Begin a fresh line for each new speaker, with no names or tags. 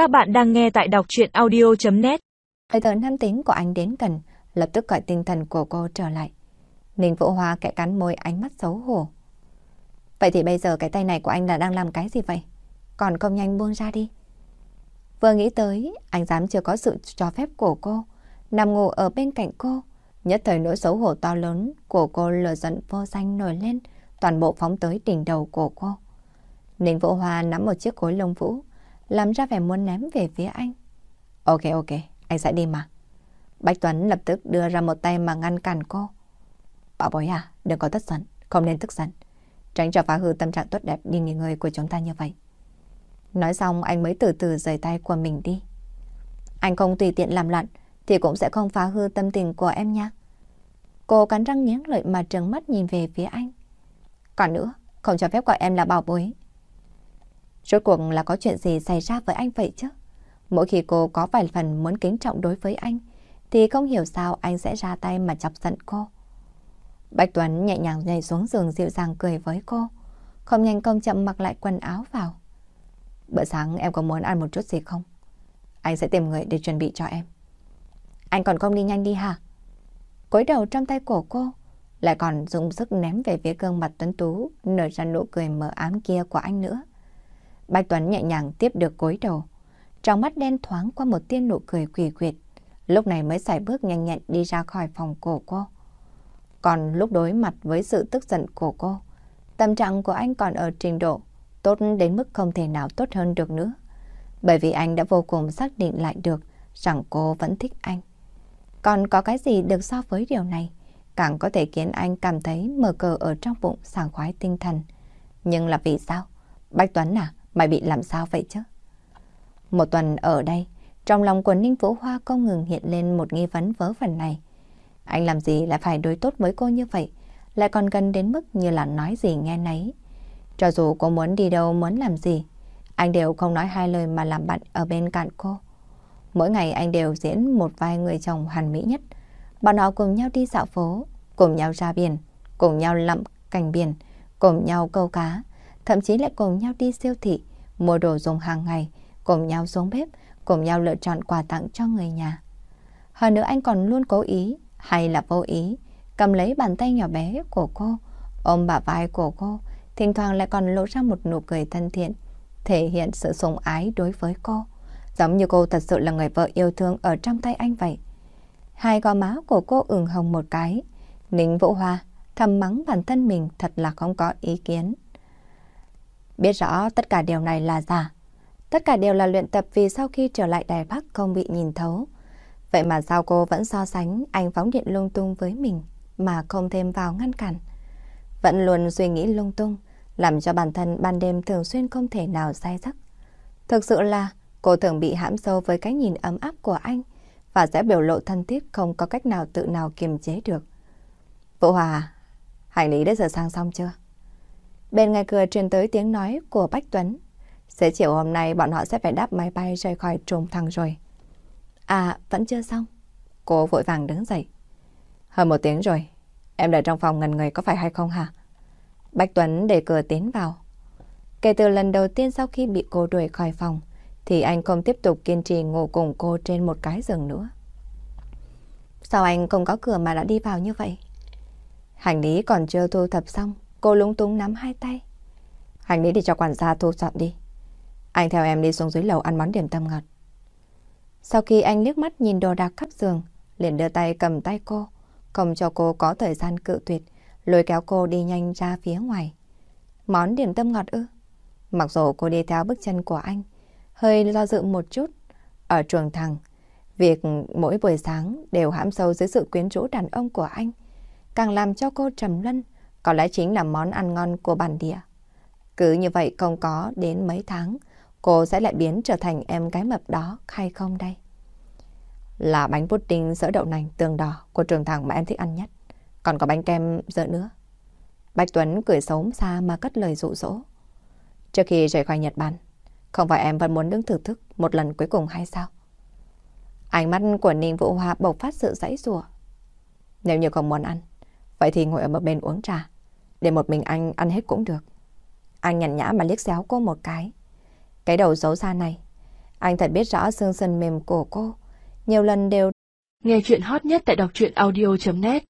Các bạn đang nghe tại đọc chuyện audio.net
Thời thở nam tính của anh đến gần, lập tức gọi tinh thần của cô trở lại. Ninh Vũ Hoa kẽ cắn môi ánh mắt xấu hổ. Vậy thì bây giờ cái tay này của anh là đang làm cái gì vậy? Còn không nhanh buông ra đi. Vừa nghĩ tới, anh dám chưa có sự cho phép của cô, nằm ngủ ở bên cạnh cô. Nhất thời nỗi xấu hổ to lớn của cô lờ giận vô danh nổi lên, toàn bộ phóng tới đỉnh đầu của cô. Ninh Vũ Hoa nắm một chiếc khối lông vũ, làm ra vẻ muốn ném về phía anh. Ok ok, anh sẽ đi mà. Bạch Tuấn lập tức đưa ra một tay mà ngăn cản cô. Bảo bối à, đừng có tức giận, không nên tức giận. Tránh cho phá hư tâm trạng tốt đẹp đi nghỉ ngơi của chúng ta như vậy. Nói xong anh mới từ từ rời tay của mình đi. Anh không tùy tiện làm loạn thì cũng sẽ không phá hư tâm tình của em nha. Cô cắn răng nghiến lợi mà trừng mắt nhìn về phía anh. Còn nữa, không cho phép gọi em là bảo bối. Rốt cuộc là có chuyện gì xảy ra với anh vậy chứ? Mỗi khi cô có vài phần muốn kính trọng đối với anh, thì không hiểu sao anh sẽ ra tay mà chọc giận cô. Bạch Tuấn nhẹ nhàng nhảy xuống giường dịu dàng cười với cô, không nhanh công chậm mặc lại quần áo vào. Bữa sáng em có muốn ăn một chút gì không? Anh sẽ tìm người để chuẩn bị cho em. Anh còn không đi nhanh đi hả? Cối đầu trong tay của cô, lại còn dùng sức ném về phía gương mặt tuấn tú, nở ra nụ cười mờ ám kia của anh nữa. Bạch Tuấn nhẹ nhàng tiếp được cối đầu. Trong mắt đen thoáng qua một tiên nụ cười quỷ quyệt. Lúc này mới xài bước nhanh nhẹn đi ra khỏi phòng của cô. Còn lúc đối mặt với sự tức giận của cô, tâm trạng của anh còn ở trình độ tốt đến mức không thể nào tốt hơn được nữa. Bởi vì anh đã vô cùng xác định lại được rằng cô vẫn thích anh. Còn có cái gì được so với điều này, càng có thể khiến anh cảm thấy mờ cờ ở trong bụng sảng khoái tinh thần. Nhưng là vì sao? Bạch Tuấn à, Mày bị làm sao vậy chứ? Một tuần ở đây, trong lòng của Ninh Vũ Hoa không ngừng hiện lên một nghi vấn vớ vẩn này. Anh làm gì lại phải đối tốt với cô như vậy? Lại còn gần đến mức như là nói gì nghe nấy. Cho dù cô muốn đi đâu, muốn làm gì, anh đều không nói hai lời mà làm bạn ở bên cạnh cô. Mỗi ngày anh đều diễn một vai người chồng hoàn mỹ nhất. Bọn họ cùng nhau đi dạo phố, cùng nhau ra biển, cùng nhau lặm cành biển, cùng nhau câu cá, thậm chí lại cùng nhau đi siêu thị, mua đồ dùng hàng ngày, cùng nhau xuống bếp, cùng nhau lựa chọn quà tặng cho người nhà. Hơn nữa anh còn luôn cố ý, hay là vô ý, cầm lấy bàn tay nhỏ bé của cô, ôm bả vai của cô, thỉnh thoảng lại còn lộ ra một nụ cười thân thiện, thể hiện sự sủng ái đối với cô. Giống như cô thật sự là người vợ yêu thương ở trong tay anh vậy. Hai gò má của cô ửng hồng một cái. Ninh Vũ Hoa thầm mắng bản thân mình thật là không có ý kiến. Biết rõ tất cả điều này là giả. Tất cả đều là luyện tập vì sau khi trở lại Đài Bắc không bị nhìn thấu. Vậy mà sao cô vẫn so sánh anh phóng điện lung tung với mình mà không thêm vào ngăn cản. Vẫn luôn suy nghĩ lung tung, làm cho bản thân ban đêm thường xuyên không thể nào say giấc. Thực sự là cô thường bị hãm sâu với cái nhìn ấm áp của anh và sẽ biểu lộ thân thiết không có cách nào tự nào kiềm chế được. Vũ Hòa, à, hành lý đã giờ sang xong chưa? Bên ngoài cửa truyền tới tiếng nói của Bách Tuấn. Sẽ chiều hôm nay bọn họ sẽ phải đáp máy bay rời khỏi trùng thăng rồi. À, vẫn chưa xong. Cô vội vàng đứng dậy. Hơn một tiếng rồi. Em đợi trong phòng ngần người có phải hay không hả? Bách Tuấn để cửa tiến vào. Kể từ lần đầu tiên sau khi bị cô đuổi khỏi phòng, thì anh không tiếp tục kiên trì ngủ cùng cô trên một cái giường nữa. Sao anh không có cửa mà đã đi vào như vậy? Hành lý còn chưa thu thập xong, Cô lúng túng nắm hai tay. Hành lý đi cho quản gia thu dọn đi. Anh theo em đi xuống dưới lầu ăn món điểm tâm ngọt. Sau khi anh liếc mắt nhìn đồ đạc khắp giường, liền đưa tay cầm tay cô, không cho cô có thời gian cự tuyệt, lôi kéo cô đi nhanh ra phía ngoài. Món điểm tâm ngọt ư? Mặc dù cô đi theo bước chân của anh, hơi do dự một chút. Ở trường thằng, việc mỗi buổi sáng đều hãm sâu dưới sự quyến rũ đàn ông của anh, càng làm cho cô trầm luân, có lẽ chính là món ăn ngon của bản địa. Cứ như vậy không có đến mấy tháng, cô sẽ lại biến trở thành em gái mập đó hay không đây? Là bánh pudding sữa đậu nành tường đỏ của trường thẳng mà em thích ăn nhất. Còn có bánh kem dỡ nữa. Bạch Tuấn cười xấu xa mà cất lời dụ dỗ. Trước khi rời khỏi Nhật Bản, không phải em vẫn muốn đứng thử thức một lần cuối cùng hay sao? Ánh mắt của Ninh Vũ Hoa bộc phát sự dãy rùa. Nếu như không muốn ăn, vậy thì ngồi ở một bên uống trà. Để một mình anh ăn hết cũng được. Anh nhằn nhã mà liếc xéo cô một cái. Cái đầu xấu xa này, Anh thật biết rõ xương sườn mềm của cô. Nhiều lần đều...
Nghe chuyện hot nhất tại đọc truyện audio.net